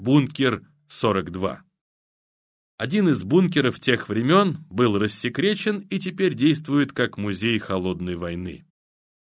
бункер 42. Один из бункеров тех времен был рассекречен и теперь действует как музей холодной войны.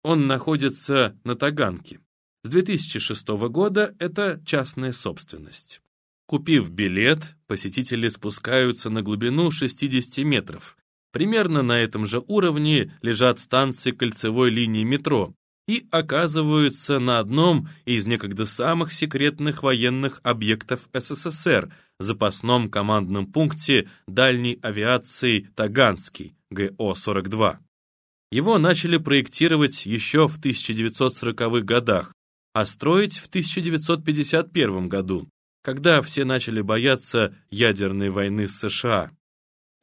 Он находится на Таганке. С 2006 года это частная собственность. Купив билет, посетители спускаются на глубину 60 метров. Примерно на этом же уровне лежат станции кольцевой линии метро и оказываются на одном из некогда самых секретных военных объектов СССР, запасном командном пункте дальней авиации Таганский, ГО-42. Его начали проектировать еще в 1940-х годах, а строить в 1951 году, когда все начали бояться ядерной войны с США.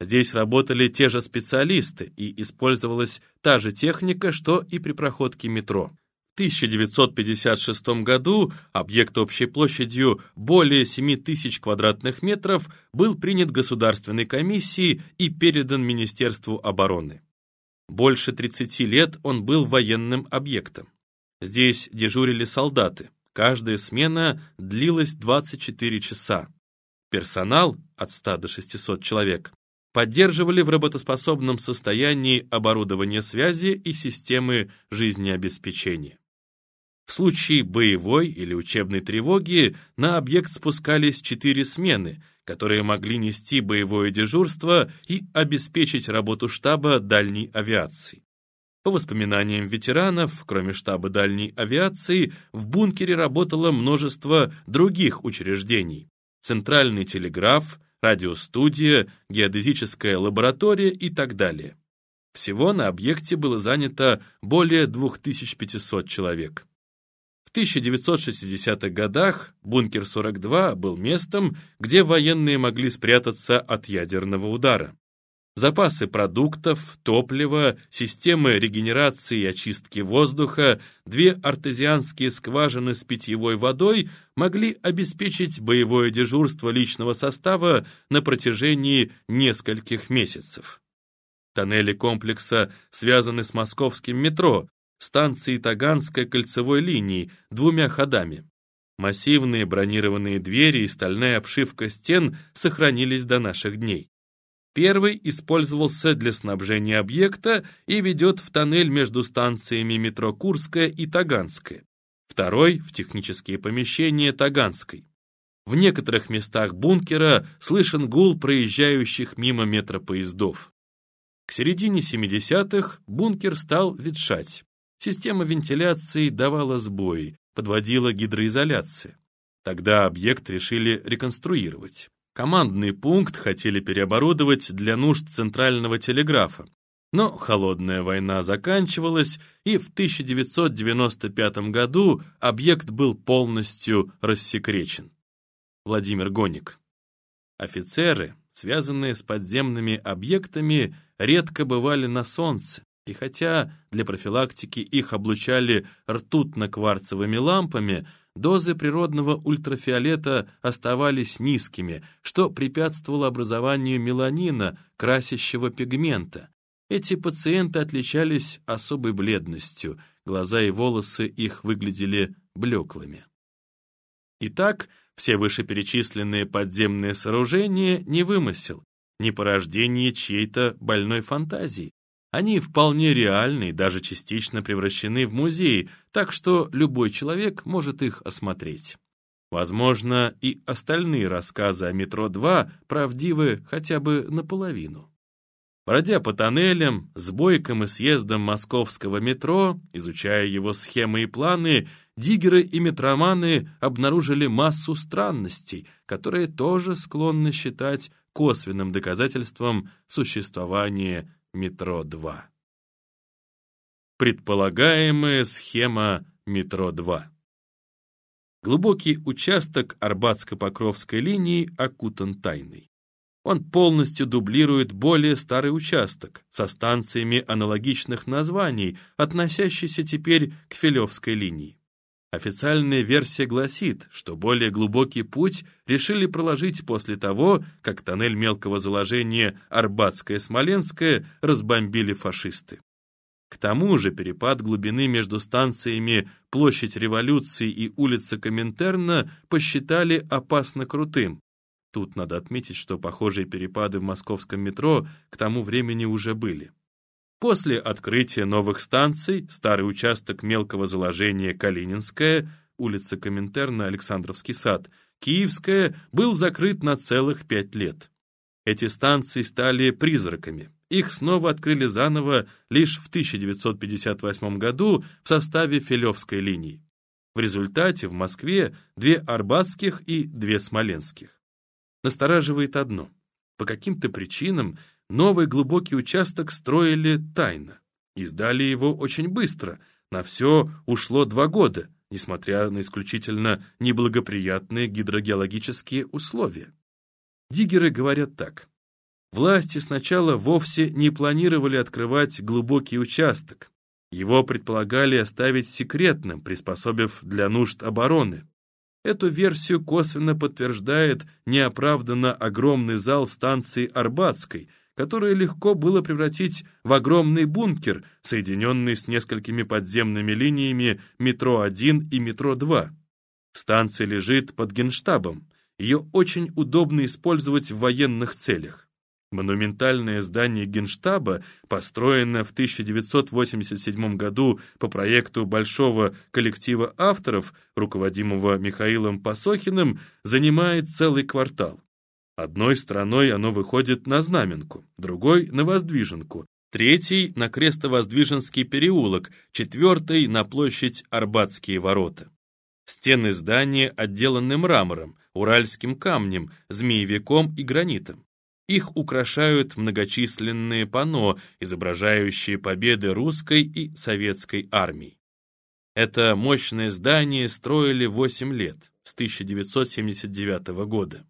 Здесь работали те же специалисты, и использовалась та же техника, что и при проходке метро. В 1956 году объект общей площадью более 7 тысяч квадратных метров был принят Государственной комиссией и передан Министерству обороны. Больше 30 лет он был военным объектом. Здесь дежурили солдаты. Каждая смена длилась 24 часа. Персонал от 100 до 600 человек поддерживали в работоспособном состоянии оборудование связи и системы жизнеобеспечения. В случае боевой или учебной тревоги на объект спускались четыре смены, которые могли нести боевое дежурство и обеспечить работу штаба дальней авиации. По воспоминаниям ветеранов, кроме штаба дальней авиации, в бункере работало множество других учреждений. Центральный телеграф, радиостудия, геодезическая лаборатория и так далее. Всего на объекте было занято более 2500 человек. В 1960-х годах бункер 42 был местом, где военные могли спрятаться от ядерного удара. Запасы продуктов, топлива, системы регенерации и очистки воздуха, две артезианские скважины с питьевой водой могли обеспечить боевое дежурство личного состава на протяжении нескольких месяцев. Тоннели комплекса связаны с московским метро, станцией Таганской кольцевой линии, двумя ходами. Массивные бронированные двери и стальная обшивка стен сохранились до наших дней. Первый использовался для снабжения объекта и ведет в тоннель между станциями метро Курская и Таганская. Второй — в технические помещения Таганской. В некоторых местах бункера слышен гул проезжающих мимо метропоездов. К середине 70-х бункер стал ветшать. Система вентиляции давала сбои, подводила гидроизоляция. Тогда объект решили реконструировать. Командный пункт хотели переоборудовать для нужд центрального телеграфа. Но холодная война заканчивалась, и в 1995 году объект был полностью рассекречен. Владимир Гоник. Офицеры, связанные с подземными объектами, редко бывали на солнце, и хотя для профилактики их облучали ртутно-кварцевыми лампами, дозы природного ультрафиолета оставались низкими, что препятствовало образованию меланина, красящего пигмента. Эти пациенты отличались особой бледностью, глаза и волосы их выглядели блеклыми. Итак, все вышеперечисленные подземные сооружения не вымысел, не порождение чьей-то больной фантазии. Они вполне реальны и даже частично превращены в музеи, так что любой человек может их осмотреть. Возможно, и остальные рассказы о «Метро-2» правдивы хотя бы наполовину. Бродя по тоннелям, с бойком и съездом московского метро, изучая его схемы и планы, диггеры и метроманы обнаружили массу странностей, которые тоже склонны считать косвенным доказательством существования метро-2. Предполагаемая схема метро-2. Глубокий участок Арбатско-Покровской линии окутан тайной. Он полностью дублирует более старый участок со станциями аналогичных названий, относящийся теперь к Филевской линии. Официальная версия гласит, что более глубокий путь решили проложить после того, как тоннель мелкого заложения Арбатское-Смоленское разбомбили фашисты. К тому же перепад глубины между станциями Площадь Революции и улица Коминтерна посчитали опасно крутым. Тут надо отметить, что похожие перепады в московском метро к тому времени уже были. После открытия новых станций старый участок мелкого заложения Калининская, улица Коминтерна, Александровский сад, Киевская был закрыт на целых пять лет. Эти станции стали призраками. Их снова открыли заново лишь в 1958 году в составе Филевской линии. В результате в Москве две Арбатских и две Смоленских. Настораживает одно. По каким-то причинам новый глубокий участок строили тайно. И сдали его очень быстро. На все ушло два года, несмотря на исключительно неблагоприятные гидрогеологические условия. Диггеры говорят так. Власти сначала вовсе не планировали открывать глубокий участок. Его предполагали оставить секретным, приспособив для нужд обороны. Эту версию косвенно подтверждает неоправданно огромный зал станции Арбатской, который легко было превратить в огромный бункер, соединенный с несколькими подземными линиями метро-1 и метро-2. Станция лежит под генштабом. Ее очень удобно использовать в военных целях. Монументальное здание Генштаба, построенное в 1987 году по проекту большого коллектива авторов, руководимого Михаилом Пасохиным, занимает целый квартал. Одной стороной оно выходит на Знаменку, другой — на Воздвиженку, третий — на Крестовоздвиженский переулок, четвертый — на площадь Арбатские ворота. Стены здания отделаны мрамором, уральским камнем, змеевиком и гранитом. Их украшают многочисленные панно, изображающие победы русской и советской армий. Это мощное здание строили 8 лет, с 1979 года.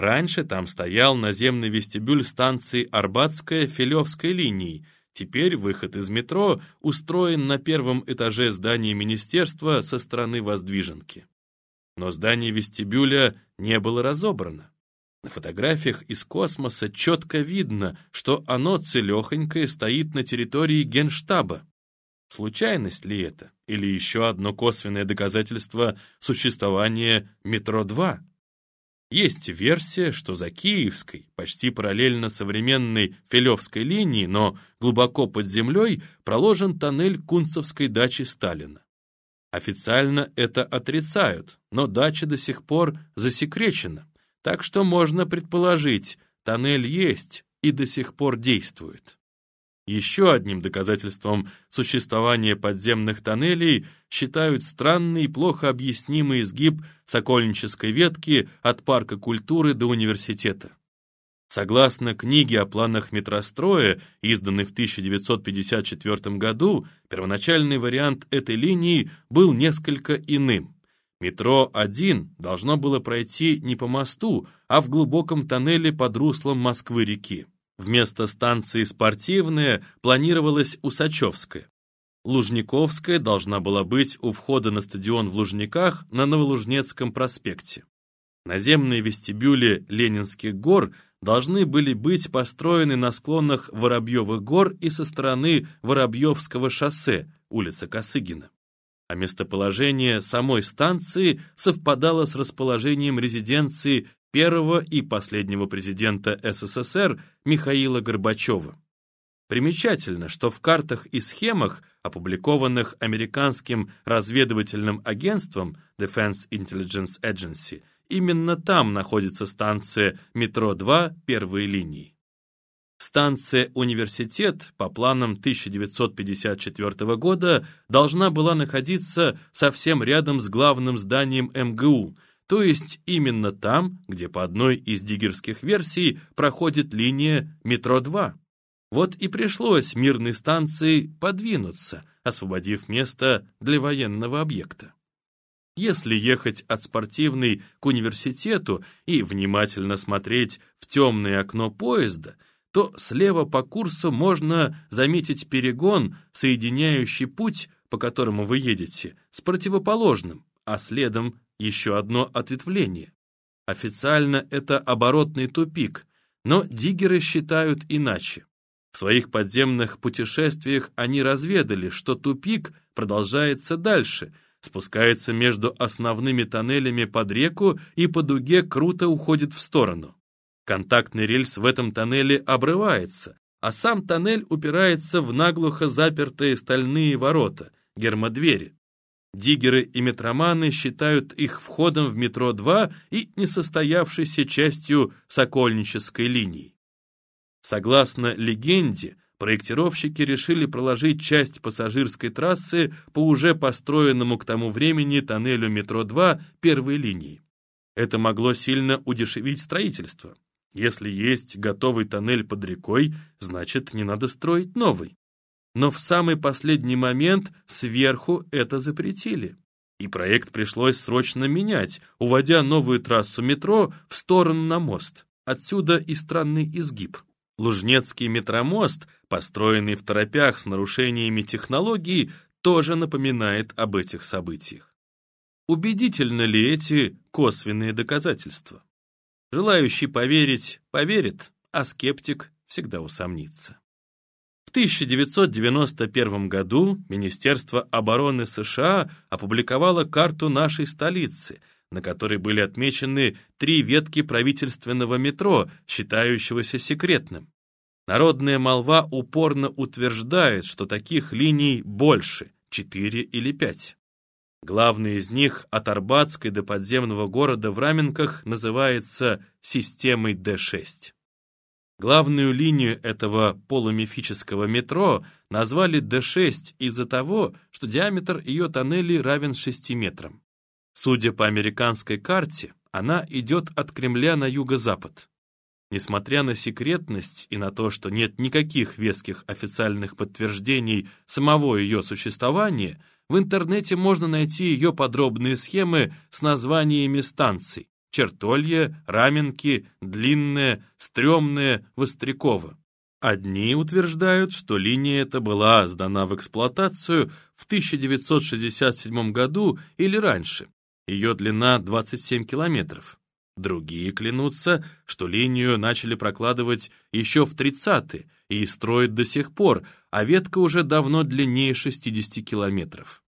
Раньше там стоял наземный вестибюль станции Арбатская Филевской линии, теперь выход из метро устроен на первом этаже здания министерства со стороны Воздвиженки. Но здание вестибюля не было разобрано. На фотографиях из космоса четко видно, что оно целехонькое стоит на территории генштаба. Случайность ли это? Или еще одно косвенное доказательство существования «Метро-2»? Есть версия, что за Киевской, почти параллельно современной Филевской линии, но глубоко под землей, проложен тоннель Кунцевской дачи Сталина. Официально это отрицают, но дача до сих пор засекречена. Так что можно предположить, тоннель есть и до сих пор действует. Еще одним доказательством существования подземных тоннелей считают странный и плохо объяснимый изгиб Сокольнической ветки от парка культуры до университета. Согласно книге о планах метростроя, изданной в 1954 году, первоначальный вариант этой линии был несколько иным. Метро 1 должно было пройти не по мосту, а в глубоком тоннеле под руслом Москвы-реки. Вместо станции «Спортивная» планировалась Усачевская. Лужниковская должна была быть у входа на стадион в Лужниках на Новолужнецком проспекте. Наземные вестибюли Ленинских гор должны были быть построены на склонах Воробьевых гор и со стороны Воробьевского шоссе, улица Косыгина а местоположение самой станции совпадало с расположением резиденции первого и последнего президента СССР Михаила Горбачева. Примечательно, что в картах и схемах, опубликованных американским разведывательным агентством Defense Intelligence Agency, именно там находится станция метро-2 первой линии. Станция «Университет» по планам 1954 года должна была находиться совсем рядом с главным зданием МГУ, то есть именно там, где по одной из диггерских версий проходит линия метро-2. Вот и пришлось мирной станции подвинуться, освободив место для военного объекта. Если ехать от спортивной к университету и внимательно смотреть в темное окно поезда – то слева по курсу можно заметить перегон, соединяющий путь, по которому вы едете, с противоположным, а следом еще одно ответвление. Официально это оборотный тупик, но диггеры считают иначе. В своих подземных путешествиях они разведали, что тупик продолжается дальше, спускается между основными тоннелями под реку и по дуге круто уходит в сторону. Контактный рельс в этом тоннеле обрывается, а сам тоннель упирается в наглухо запертые стальные ворота, гермодвери. Диггеры и метроманы считают их входом в метро-2 и несостоявшейся частью Сокольнической линии. Согласно легенде, проектировщики решили проложить часть пассажирской трассы по уже построенному к тому времени тоннелю метро-2 первой линии. Это могло сильно удешевить строительство. Если есть готовый тоннель под рекой, значит, не надо строить новый. Но в самый последний момент сверху это запретили. И проект пришлось срочно менять, уводя новую трассу метро в сторону на мост. Отсюда и странный изгиб. Лужнецкий метромост, построенный в торопях с нарушениями технологий, тоже напоминает об этих событиях. Убедительны ли эти косвенные доказательства? Желающий поверить поверит, а скептик всегда усомнится. В 1991 году Министерство обороны США опубликовало карту нашей столицы, на которой были отмечены три ветки правительственного метро, считающегося секретным. Народная молва упорно утверждает, что таких линий больше, четыре или пять. Главный из них от Арбатской до подземного города в Раменках называется системой Д6. Главную линию этого полумифического метро назвали Д6 из-за того, что диаметр ее тоннелей равен 6 метрам. Судя по американской карте, она идет от Кремля на юго-запад. Несмотря на секретность и на то, что нет никаких веских официальных подтверждений самого ее существования, в интернете можно найти ее подробные схемы с названиями станций Чертолье, Раменки, Длинное, Стремное, Вострякова. Одни утверждают, что линия эта была сдана в эксплуатацию в 1967 году или раньше. Ее длина 27 километров. Другие клянутся, что линию начали прокладывать еще в 30-е и строят до сих пор, а ветка уже давно длиннее 60 километров.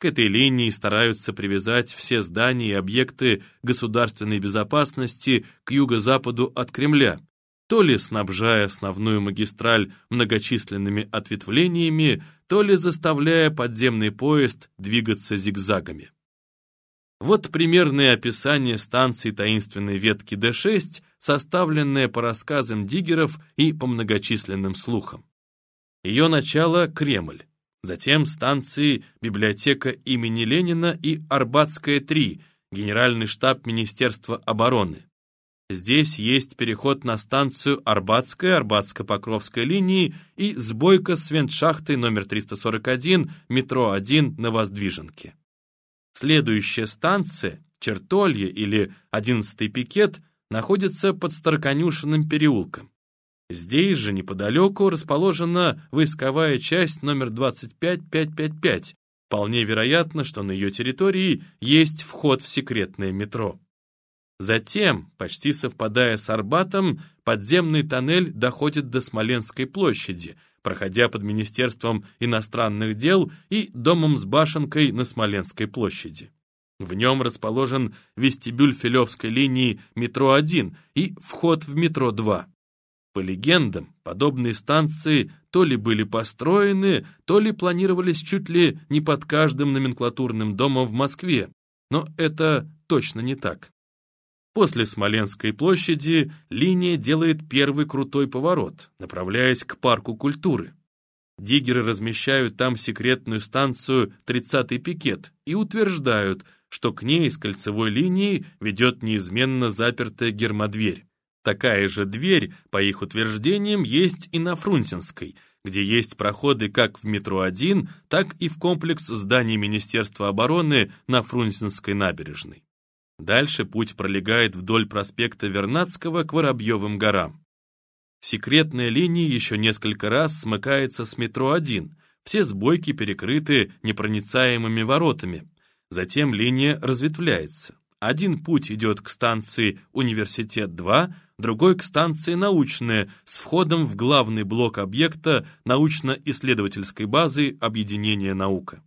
К этой линии стараются привязать все здания и объекты государственной безопасности к юго-западу от Кремля, то ли снабжая основную магистраль многочисленными ответвлениями, то ли заставляя подземный поезд двигаться зигзагами. Вот примерное описание станции таинственной ветки Д6, составленное по рассказам диггеров и по многочисленным слухам. Ее начало — Кремль. Затем станции библиотека имени Ленина и Арбатская 3, Генеральный штаб Министерства обороны. Здесь есть переход на станцию Арбатская, Арбатско-Покровская линии и сбойка с вентшахтой номер 341, метро 1 на Воздвиженке. Следующая станция, Чертолье или 11-й пикет, находится под Староконюшенным переулком. Здесь же, неподалеку, расположена войсковая часть номер 25555. Вполне вероятно, что на ее территории есть вход в секретное метро. Затем, почти совпадая с Арбатом, подземный тоннель доходит до Смоленской площади, проходя под Министерством иностранных дел и домом с башенкой на Смоленской площади. В нем расположен вестибюль Филевской линии метро-1 и вход в метро-2. По легендам, подобные станции то ли были построены, то ли планировались чуть ли не под каждым номенклатурным домом в Москве, но это точно не так. После Смоленской площади линия делает первый крутой поворот, направляясь к парку культуры. Диггеры размещают там секретную станцию «30-й пикет» и утверждают, что к ней с кольцевой линии ведет неизменно запертая гермодверь. Такая же дверь, по их утверждениям, есть и на Фрунзенской, где есть проходы как в метро-1, так и в комплекс зданий Министерства обороны на Фрунзенской набережной. Дальше путь пролегает вдоль проспекта Вернадского к Воробьевым горам. Секретная линия еще несколько раз смыкается с метро-1, все сбойки перекрыты непроницаемыми воротами. Затем линия разветвляется. Один путь идет к станции «Университет-2», другой к станции «Научная» с входом в главный блок объекта научно-исследовательской базы объединения наука.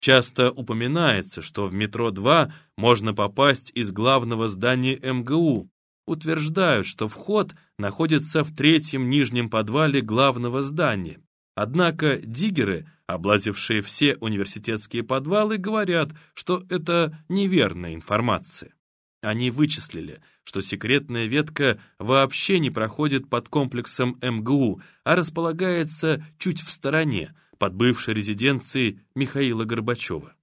Часто упоминается, что в метро-2 можно попасть из главного здания МГУ. Утверждают, что вход находится в третьем нижнем подвале главного здания. Однако диггеры, облазившие все университетские подвалы, говорят, что это неверная информация. Они вычислили, что секретная ветка вообще не проходит под комплексом МГУ, а располагается чуть в стороне, под бывшей резиденцией Михаила Горбачева.